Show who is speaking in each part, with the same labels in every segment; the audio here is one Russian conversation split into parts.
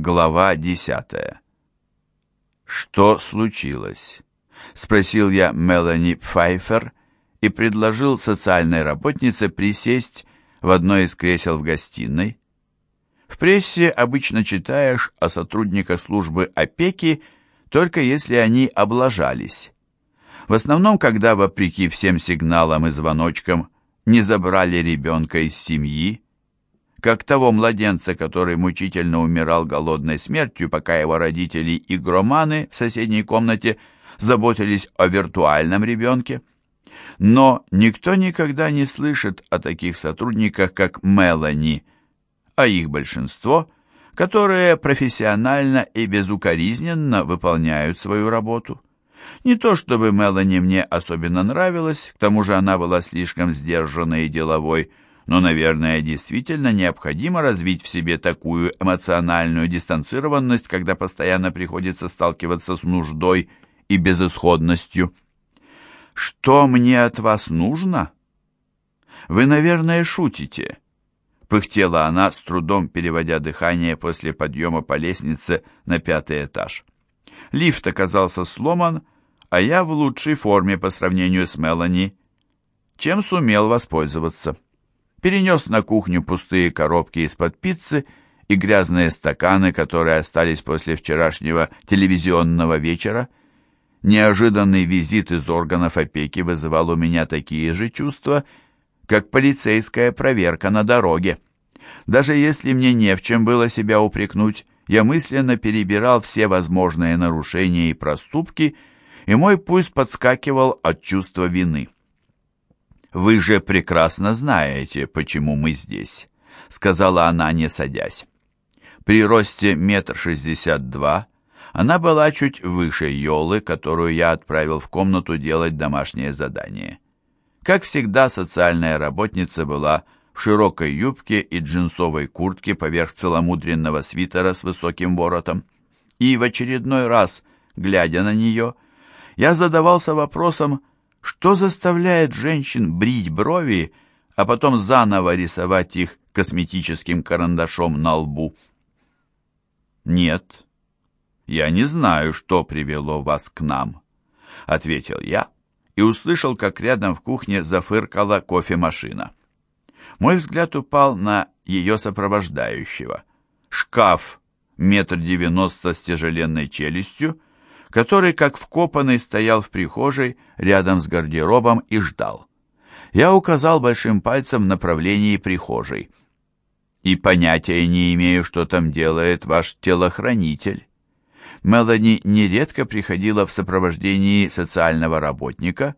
Speaker 1: Глава десятая. «Что случилось?» — спросил я Мелани Пфайфер и предложил социальной работнице присесть в одно из кресел в гостиной. В прессе обычно читаешь о сотрудниках службы опеки, только если они облажались. В основном, когда, вопреки всем сигналам и звоночкам, не забрали ребенка из семьи, как того младенца, который мучительно умирал голодной смертью, пока его родители и громаны в соседней комнате заботились о виртуальном ребенке. Но никто никогда не слышит о таких сотрудниках, как Мелани, а их большинство, которые профессионально и безукоризненно выполняют свою работу. Не то чтобы Мелани мне особенно нравилась, к тому же она была слишком сдержанной и деловой, но, наверное, действительно необходимо развить в себе такую эмоциональную дистанцированность, когда постоянно приходится сталкиваться с нуждой и безысходностью. «Что мне от вас нужно?» «Вы, наверное, шутите», — пыхтела она, с трудом переводя дыхание после подъема по лестнице на пятый этаж. Лифт оказался сломан, а я в лучшей форме по сравнению с Мелани, чем сумел воспользоваться перенес на кухню пустые коробки из-под пиццы и грязные стаканы, которые остались после вчерашнего телевизионного вечера. Неожиданный визит из органов опеки вызывал у меня такие же чувства, как полицейская проверка на дороге. Даже если мне не в чем было себя упрекнуть, я мысленно перебирал все возможные нарушения и проступки, и мой пульс подскакивал от чувства вины. «Вы же прекрасно знаете, почему мы здесь», — сказала она, не садясь. При росте метр шестьдесят два она была чуть выше Йолы, которую я отправил в комнату делать домашнее задание. Как всегда, социальная работница была в широкой юбке и джинсовой куртке поверх целомудренного свитера с высоким воротом. И в очередной раз, глядя на нее, я задавался вопросом, что заставляет женщин брить брови, а потом заново рисовать их косметическим карандашом на лбу? «Нет, я не знаю, что привело вас к нам», — ответил я и услышал, как рядом в кухне зафыркала кофемашина. Мой взгляд упал на ее сопровождающего. Шкаф метр девяносто с тяжеленной челюстью, который, как вкопанный, стоял в прихожей рядом с гардеробом и ждал. Я указал большим пальцем в направлении прихожей. И понятия не имею, что там делает ваш телохранитель. Мелани нередко приходила в сопровождении социального работника,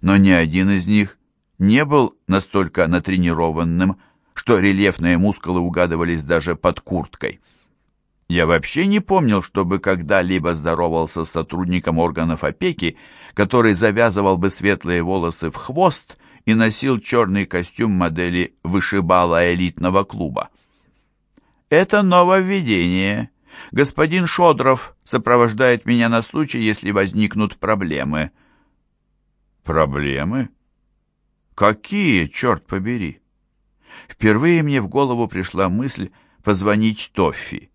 Speaker 1: но ни один из них не был настолько натренированным, что рельефные мускулы угадывались даже под курткой. Я вообще не помнил, чтобы когда-либо здоровался с сотрудником органов опеки, который завязывал бы светлые волосы в хвост и носил черный костюм модели вышибала элитного клуба. «Это нововведение. Господин Шодров сопровождает меня на случай, если возникнут проблемы». «Проблемы? Какие, черт побери?» Впервые мне в голову пришла мысль позвонить Тоффи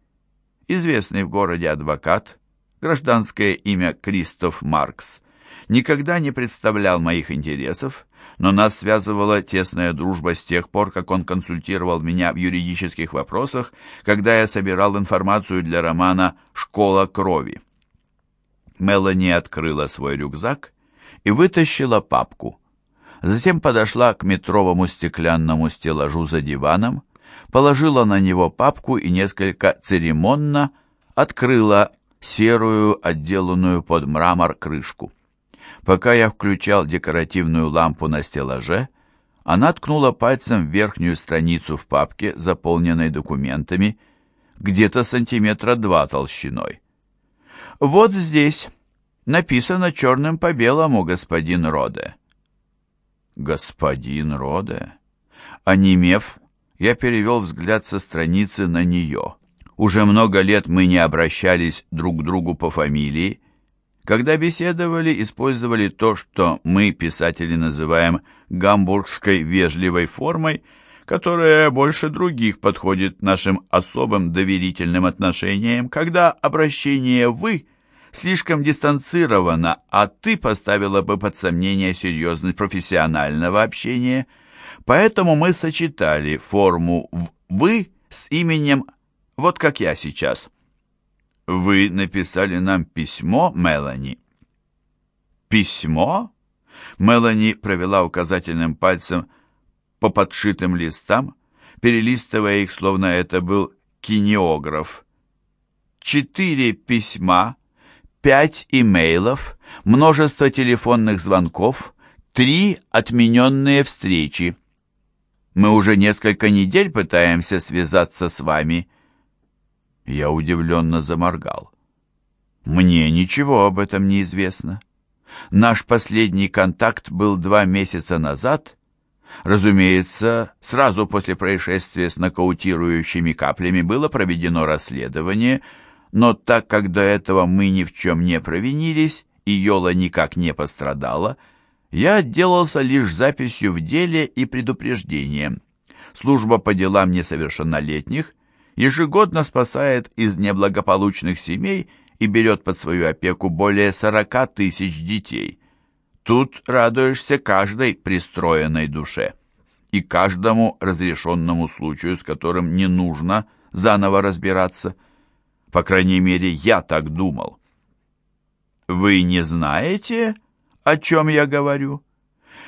Speaker 1: известный в городе адвокат, гражданское имя Кристоф Маркс, никогда не представлял моих интересов, но нас связывала тесная дружба с тех пор, как он консультировал меня в юридических вопросах, когда я собирал информацию для романа «Школа крови». Мелани открыла свой рюкзак и вытащила папку. Затем подошла к метровому стеклянному стеллажу за диваном, положила на него папку и несколько церемонно открыла серую, отделанную под мрамор крышку. Пока я включал декоративную лампу на стеллаже, она ткнула пальцем в верхнюю страницу в папке, заполненной документами, где-то сантиметра два толщиной. «Вот здесь написано черным по белому, господин Роде». «Господин Роде?» Онемев, я перевел взгляд со страницы на нее. Уже много лет мы не обращались друг к другу по фамилии. Когда беседовали, использовали то, что мы, писатели, называем гамбургской вежливой формой, которое больше других подходит нашим особым доверительным отношениям, когда обращение «вы» слишком дистанцировано, а ты поставила бы под сомнение серьезность профессионального общения. Поэтому мы сочетали форму «вы» с именем «вот как я сейчас». Вы написали нам письмо, Мелани. Письмо? Мелани провела указательным пальцем по подшитым листам, перелистывая их, словно это был кинеограф. Четыре письма, пять имейлов, множество телефонных звонков, три отмененные встречи. Мы уже несколько недель пытаемся связаться с вами. Я удивленно заморгал. Мне ничего об этом не известно. Наш последний контакт был два месяца назад. Разумеется, сразу после происшествия с нокаутирующими каплями было проведено расследование, но так как до этого мы ни в чем не провинились и Йола никак не пострадала, я отделался лишь записью в деле и предупреждением. Служба по делам несовершеннолетних ежегодно спасает из неблагополучных семей и берет под свою опеку более 40 тысяч детей. Тут радуешься каждой пристроенной душе и каждому разрешенному случаю, с которым не нужно заново разбираться. По крайней мере, я так думал. «Вы не знаете, о чем я говорю?»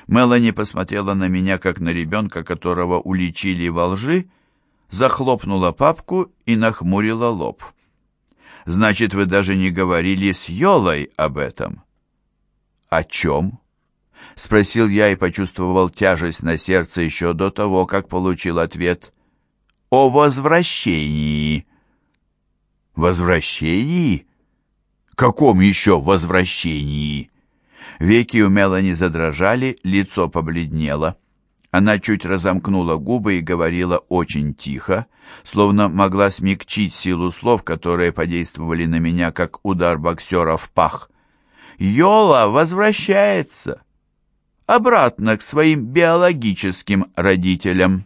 Speaker 1: Мелани посмотрела на меня, как на ребенка, которого уличили во лжи, захлопнула папку и нахмурила лоб. Значит, вы даже не говорили с Йолой об этом?» «О чем?» — спросил я и почувствовал тяжесть на сердце еще до того, как получил ответ. «О возвращении». «Возвращении? Каком еще возвращении?» Веки у Мелани задрожали, лицо побледнело. Она чуть разомкнула губы и говорила очень тихо, словно могла смягчить силу слов, которые подействовали на меня, как удар боксера в пах. «Йола возвращается! Обратно к своим биологическим родителям!»